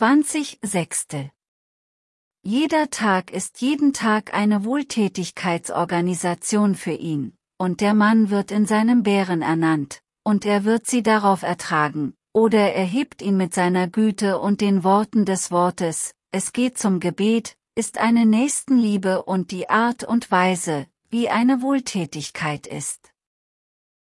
20 Sechste. Jeder Tag ist jeden Tag eine Wohltätigkeitsorganisation für ihn, und der Mann wird in seinem Bären ernannt, und er wird sie darauf ertragen, oder er hebt ihn mit seiner Güte und den Worten des Wortes, es geht zum Gebet, ist eine Nächstenliebe und die Art und Weise, wie eine Wohltätigkeit ist.